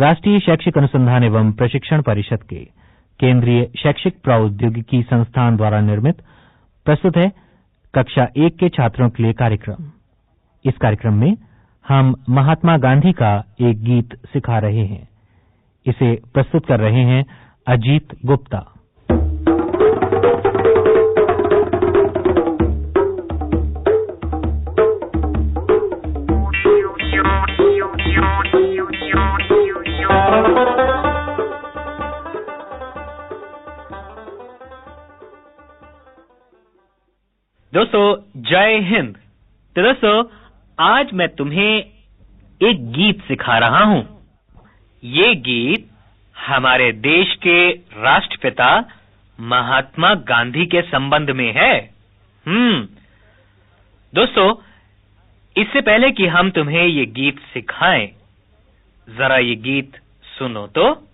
राष्ट्रीय शैक्षिक अनुसंधान एवं प्रशिक्षण परिषद के केंद्रीय शैक्षिक प्रौद्योगिकी संस्थान द्वारा निर्मित, प्रस्तुत है कक्षा एक के छात्रों के लिए कार्यक्रम। इस कार्यक्रम में हम महात्मा गांधी का एक गीत सिखा रहे हैं। इसे प्रस्तुत कर रहे हैं अजीत गुप्ता। जय हिंद। तो दोस्तों आज मैं तुम्हें एक गीत सिखा रहा हूँ। ये गीत हमारे देश के राष्ट्रपिता महात्मा गांधी के संबंध में है। हम्म। दोस्तों, इससे पहले कि हम तुम्हें ये गीत सिखाएँ, जरा ये गीत सुनो तो।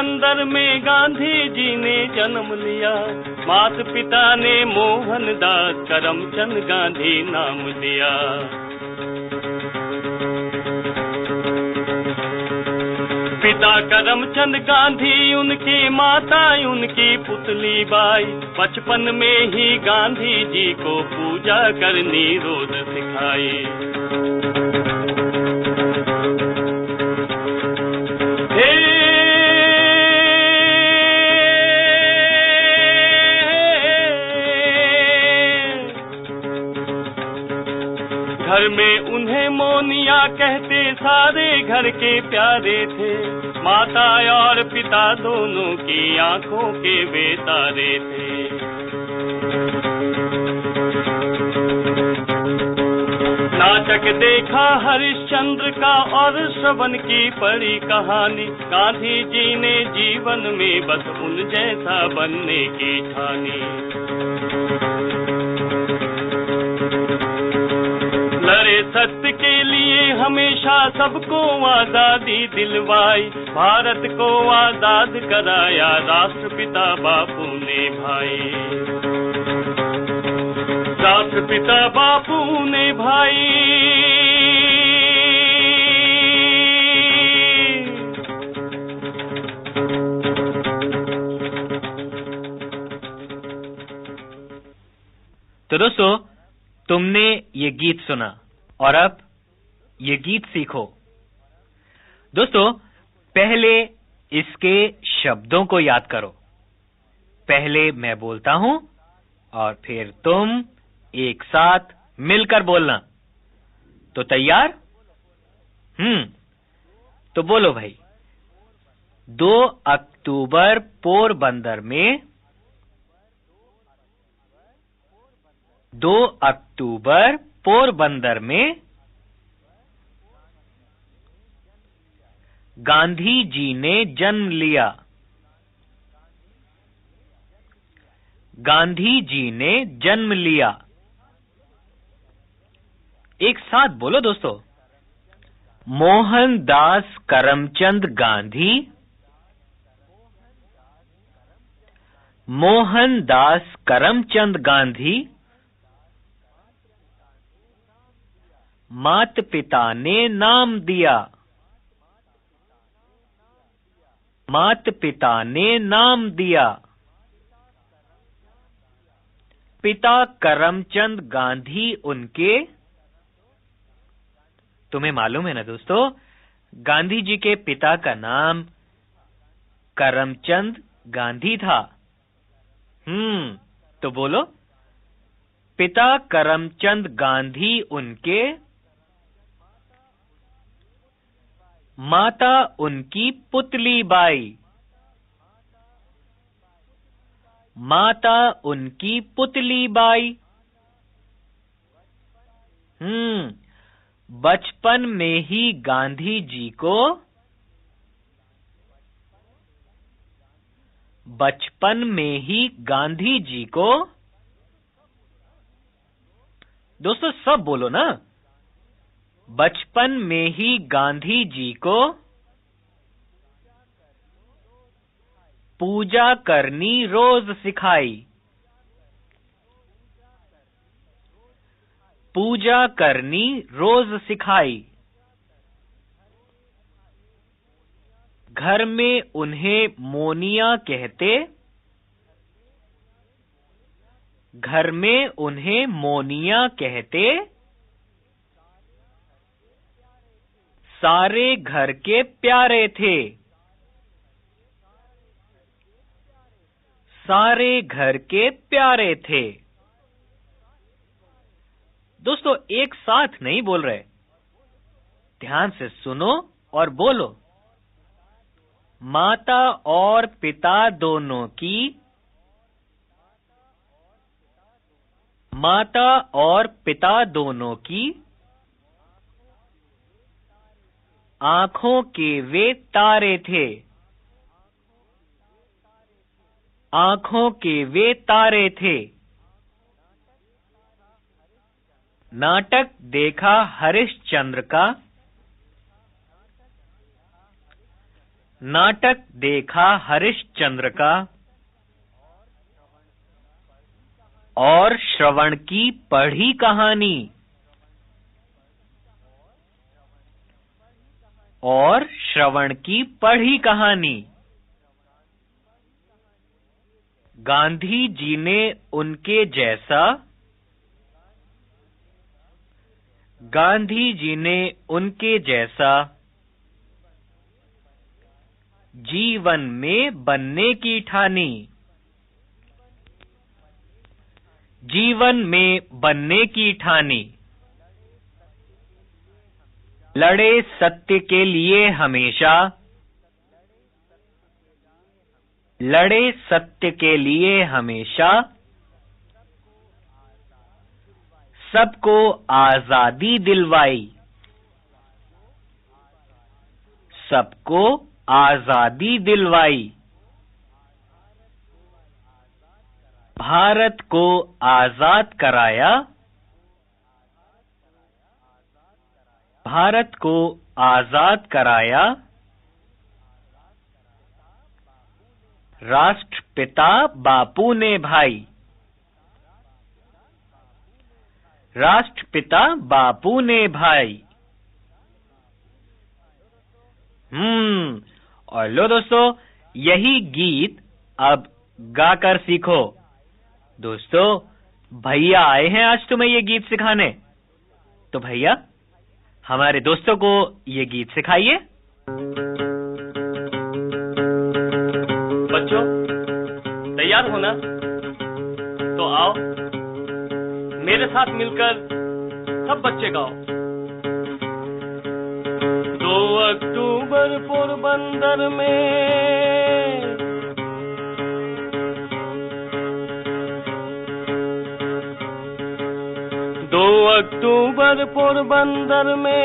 पोरबंदर में गांधी जी ने जन्म लिया। माता पिता ने मोहनदास करमचंद गांधी नाम दिया पिता करमचंद गांधी, उनकी माता, उनकी पुतली बाई। बचपन में ही गांधी जी को पूजा करनी रोज सिखाई। घर में उन्हें मोनिया कहते, सारे घर के प्यारे थे। माता और पिता दोनों की आँखों के वे तारे थे। नाटक देखा हरिश्चंद्र का और श्रवण की पड़ी कहानी। गांधी जी ने जीवन में बस उन जैसा बनने की ठानी। सत्य के लिए हमेशा सबको आज़ादी दिलवाई। भारत को आज़ाद कराया राष्ट्रपिता बापू ने भाई। राष्ट्रपिता बापू ने भाई। तो दोस्तों, तुमने ये गीत सुना। और अब ये गीत सीखो। दोस्तों, पहले इसके शब्दों को याद करो। पहले मैं बोलता हूँ और फिर तुम एक साथ मिलकर बोलना। तो तैयार? हम्म तो बोलो भाई। दो अक्टूबर पोरबंदर में दो अक्टूबर पोरबंदर में गांधी जी ने जन्म लिया। गांधी जी ने जन्म लिया। एक साथ बोलो दोस्तों। मोहनदास करमचंद गांधी, मोहनदास करमचंद गांधी मात पिता ने नाम दिया। मात पिता ने नाम दिया। पिता करमचंद गांधी उनके। तुम्हें मालूम है ना दोस्तों, गांधी जी के पिता का नाम करमचंद गांधी था। हम्म तो बोलो। पिता करमचंद गांधी उनके माता उनकी पुतली बाई। माता उनकी पुतली बाई। हम्म बचपन में ही गांधी जी को बचपन में ही गांधी जी को। दोस्तों, सब बोलो ना। बचपन में ही गांधी जी को पूजा करनी रोज सिखाई। पूजा करनी रोज सिखाई। घर में उन्हें मोनिया कहते। घर में उन्हें मोनिया कहते। सारे घर के प्यारे थे। सारे घर के प्यारे थे। दोस्तों, एक साथ नहीं बोल रहे। ध्यान से सुनो और बोलो। माता और पिता दोनों की माता और पिता दोनों की आँखों के वे तारे थे। आँखों के वे तारे थे। नाटक देखा हरिश्चंद्र का। नाटक देखा हरिश्चंद्र का। और श्रवण की पढ़ी कहानी। और श्रवण की पढ़ी कहानी। गांधी जी ने उनके जैसा गांधी जी ने उनके जैसा जीवन में बनने की ठानी। जीवन में बनने की ठानी। लड़े सत्य के लिए हमेशा। लड़े सत्य के लिए हमेशा। सबको आज़ादी दिलवाई। सबको आज़ादी दिलवाई। भारत को आज़ाद कराया। भारत को आज़ाद कराया राष्ट्रपिता बापू ने भाई। राष्ट्रपिता बापू ने भाई। हम्म और लो दोस्तों, यही गीत अब गाकर सीखो। दोस्तों, भैया आए हैं आज तुम्हें ये गीत सिखाने। तो भैया हमारे दोस्तों को ये गीत सिखाइए। बच्चों, तैयार हो ना? तो आओ, मेरे साथ मिलकर सब बच्चे गाओ। दो अक्टूबर पोरबंदर में अक्टूबर पोरबंदर में।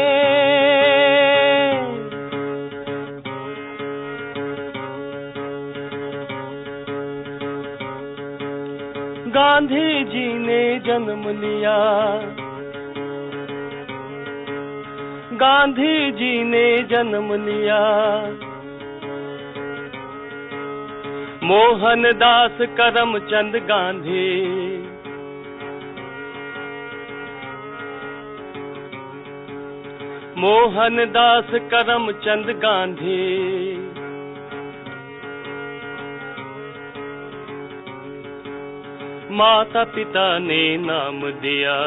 गांधी जी ने जन्म लिया। गांधी जी ने जन्म लिया। मोहनदास करमचंद गांधी मोहनदास करमचंद गांधी। माता पिता ने नाम दिया।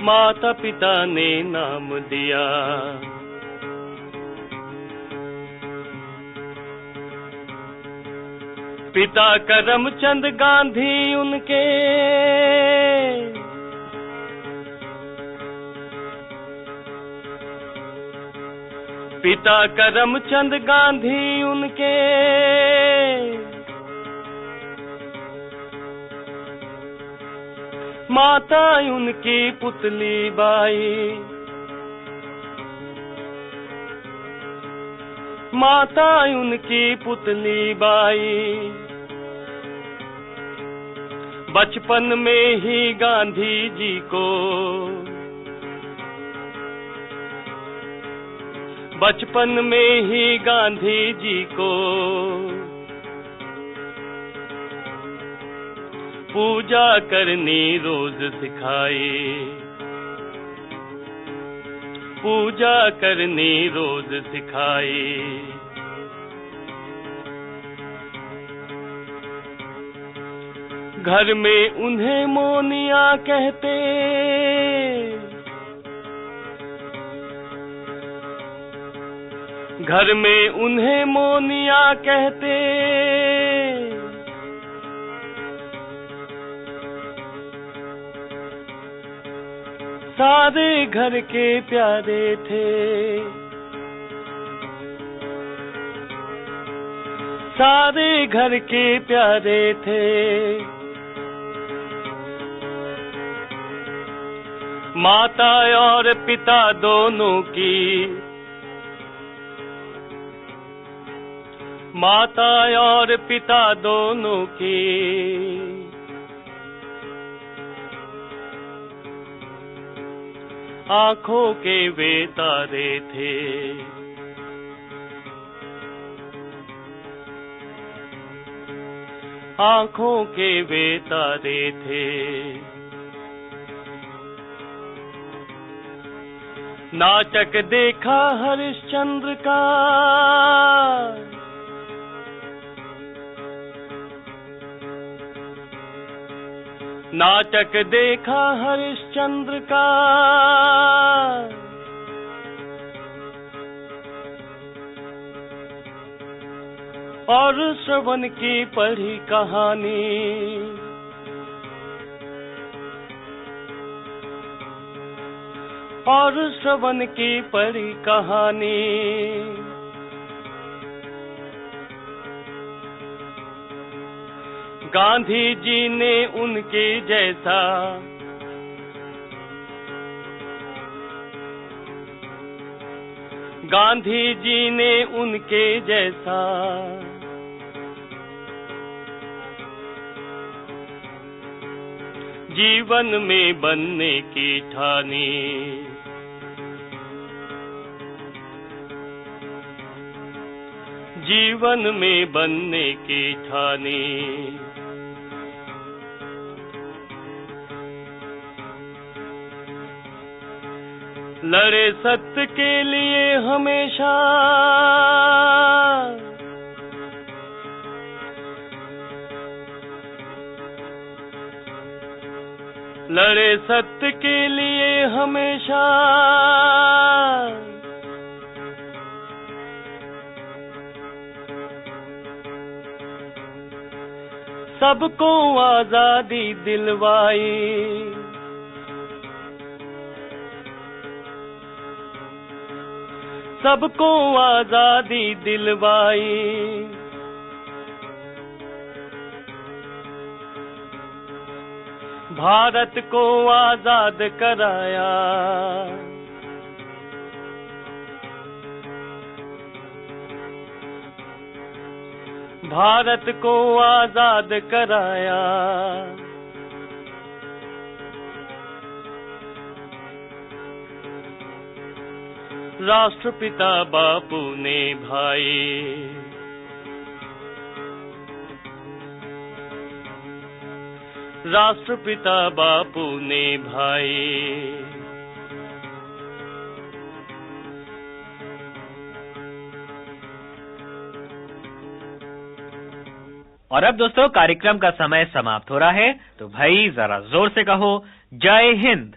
माता पिता ने नाम दिया। पिता करमचंद गांधी उनके पिता करमचंद गांधी उनके। माता उनकी पुतली बाई। माता उनकी पुतली बाई। बचपन में ही गांधी जी को बचपन में ही गांधी जी को पूजा करनी रोज सिखाए पूजा करनी रोज सिखाए घर में उन्हें मोनिया कहते घर में उन्हें मोनिया कहते। सारे घर के प्यारे थे। सारे घर के प्यारे थे। माता और पिता दोनों की माता और पिता दोनों की। आँखों के वे तारे थे। आँखों के वे तारे थे। नाटक देखा हरिश्चंद्र का। नाटक देखा हरिश्चंद्र का। और श्रवण की पढ़ी कहानी। और श्रवण की पढ़ी कहानी। गांधी जी ने उनके जैसा गांधी जी ने उनके जैसा जीवन में बनने की ठानी। जीवन में बनने की ठानी। लड़े सत्य के लिए हमेशा। लड़े सत्य के लिए हमेशा। सबको आज़ादी दिलवाई। सबको आज़ादी दिलवाई। भारत को आज़ाद कराया। भारत को आज़ाद कराया। राष्ट्रपिता बापू ने भाई। राष्ट्रपिता बापू ने भाई। और अब दोस्तों, कार्यक्रम का समय समाप्त हो रहा है तो भाई, जरा ज़ोर से कहो, जय हिंद।